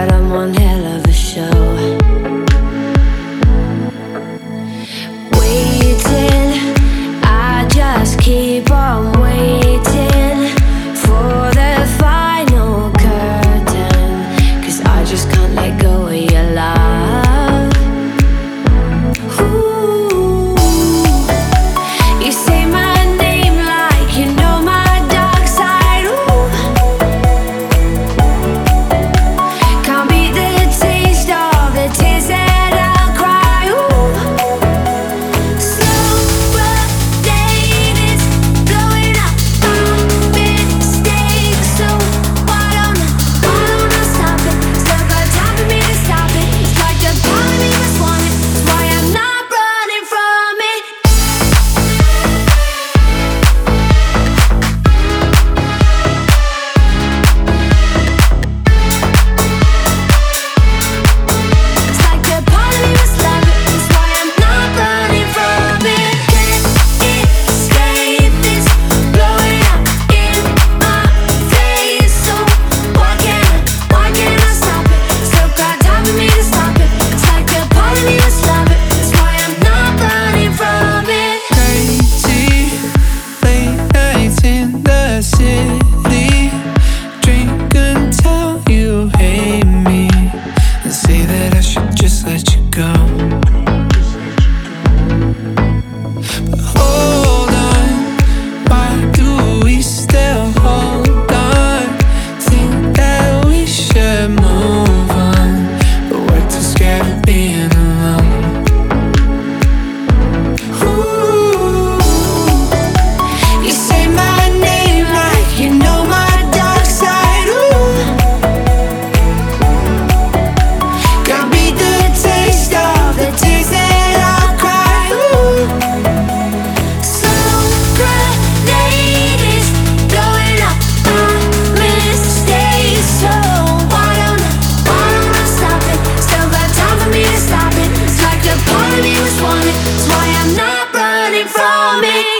but I'm one hell of a show. Big